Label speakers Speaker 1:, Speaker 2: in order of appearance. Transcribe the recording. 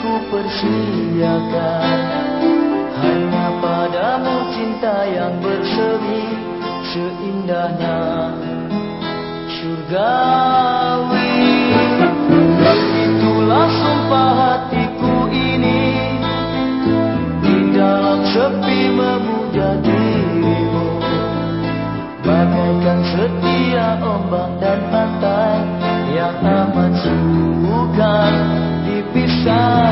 Speaker 1: ku persediakan Hanya padamu cinta yang berseri Seindahnya surgawi Itulah sumpah hatiku ini Di dalam sepi memuja dirimu. Bagaikan setia ombak dan pantai Yang amat suka dipisah